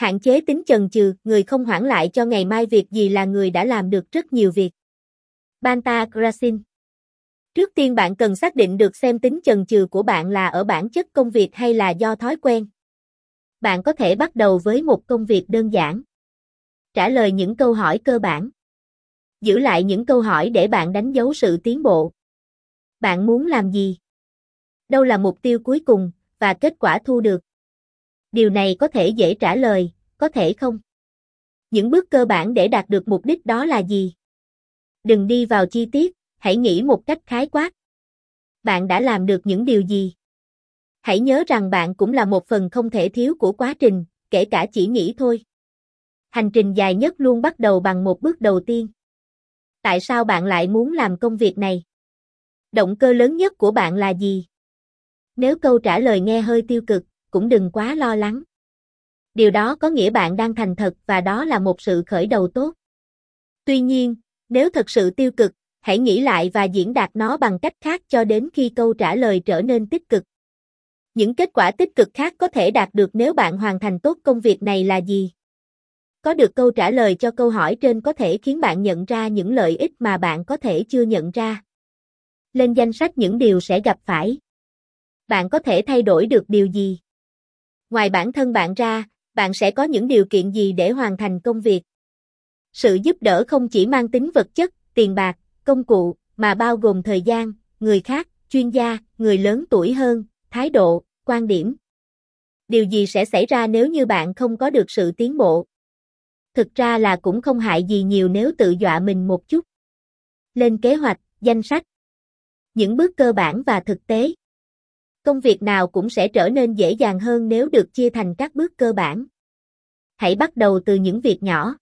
Hạn chế tính chần chừ, người không hoãn lại cho ngày mai việc gì là người đã làm được rất nhiều việc. Banta Krasin Trước tiên bạn cần xác định được xem tính chần chừ của bạn là ở bản chất công việc hay là do thói quen. Bạn có thể bắt đầu với một công việc đơn giản. Trả lời những câu hỏi cơ bản. Giữ lại những câu hỏi để bạn đánh dấu sự tiến bộ. Bạn muốn làm gì? Đâu là mục tiêu cuối cùng và kết quả thu được? Điều này có thể dễ trả lời, có thể không. Những bước cơ bản để đạt được mục đích đó là gì? Đừng đi vào chi tiết, hãy nghĩ một cách khái quát. Bạn đã làm được những điều gì? Hãy nhớ rằng bạn cũng là một phần không thể thiếu của quá trình, kể cả chỉ nghĩ thôi. Hành trình dài nhất luôn bắt đầu bằng một bước đầu tiên. Tại sao bạn lại muốn làm công việc này? Động cơ lớn nhất của bạn là gì? Nếu câu trả lời nghe hơi tiêu cực, cũng đừng quá lo lắng. Điều đó có nghĩa bạn đang thành thật và đó là một sự khởi đầu tốt. Tuy nhiên, nếu thật sự tiêu cực, hãy nghĩ lại và diễn đạt nó bằng cách khác cho đến khi câu trả lời trở nên tích cực. Những kết quả tích cực khác có thể đạt được nếu bạn hoàn thành tốt công việc này là gì? Có được câu trả lời cho câu hỏi trên có thể khiến bạn nhận ra những lợi ích mà bạn có thể chưa nhận ra. Lên danh sách những điều sẽ gặp phải. Bạn có thể thay đổi được điều gì? Ngoài bản thân bạn ra, bạn sẽ có những điều kiện gì để hoàn thành công việc? Sự giúp đỡ không chỉ mang tính vật chất, tiền bạc, công cụ, mà bao gồm thời gian, người khác, chuyên gia, người lớn tuổi hơn, thái độ, quan điểm. Điều gì sẽ xảy ra nếu như bạn không có được sự tiến bộ? Thực ra là cũng không hại gì nhiều nếu tự dọa mình một chút. Lên kế hoạch, danh sách. Những bước cơ bản và thực tế. Công việc nào cũng sẽ trở nên dễ dàng hơn nếu được chia thành các bước cơ bản. Hãy bắt đầu từ những việc nhỏ.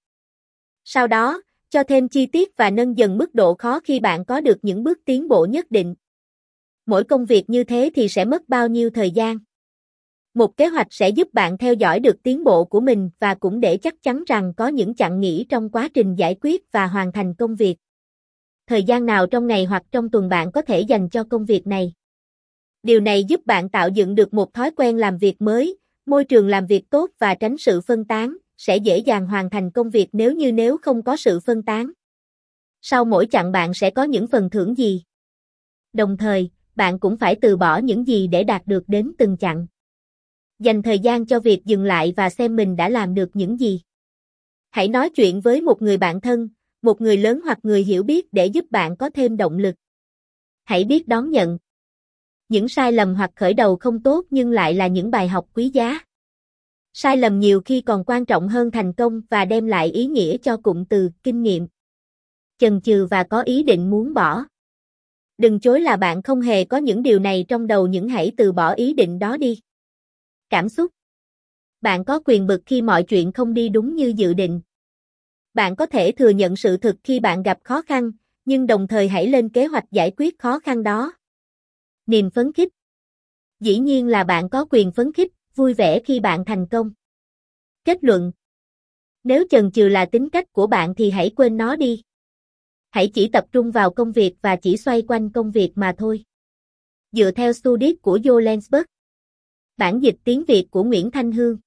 Sau đó, cho thêm chi tiết và nâng dần mức độ khó khi bạn có được những bước tiến bộ nhất định. Mỗi công việc như thế thì sẽ mất bao nhiêu thời gian? Một kế hoạch sẽ giúp bạn theo dõi được tiến bộ của mình và cũng để chắc chắn rằng có những chặng nghỉ trong quá trình giải quyết và hoàn thành công việc. Thời gian nào trong ngày hoặc trong tuần bạn có thể dành cho công việc này? Điều này giúp bạn tạo dựng được một thói quen làm việc mới, môi trường làm việc tốt và tránh sự phân tán, sẽ dễ dàng hoàn thành công việc nếu như nếu không có sự phân tán. Sau mỗi chặng bạn sẽ có những phần thưởng gì? Đồng thời, bạn cũng phải từ bỏ những gì để đạt được đến từng chặng. Dành thời gian cho việc dừng lại và xem mình đã làm được những gì. Hãy nói chuyện với một người bạn thân, một người lớn hoặc người hiểu biết để giúp bạn có thêm động lực. Hãy biết đón nhận. Những sai lầm hoặc khởi đầu không tốt nhưng lại là những bài học quý giá. Sai lầm nhiều khi còn quan trọng hơn thành công và đem lại ý nghĩa cho cụm từ kinh nghiệm. Chần chừ và có ý định muốn bỏ. Đừng chối là bạn không hề có những điều này trong đầu những hãy từ bỏ ý định đó đi. Cảm xúc Bạn có quyền bực khi mọi chuyện không đi đúng như dự định. Bạn có thể thừa nhận sự thực khi bạn gặp khó khăn, nhưng đồng thời hãy lên kế hoạch giải quyết khó khăn đó. Niềm phấn khích Dĩ nhiên là bạn có quyền phấn khích, vui vẻ khi bạn thành công. Kết luận Nếu chần chừ là tính cách của bạn thì hãy quên nó đi. Hãy chỉ tập trung vào công việc và chỉ xoay quanh công việc mà thôi. Dựa theo studies của Jo Lensberg. Bản dịch tiếng Việt của Nguyễn Thanh Hương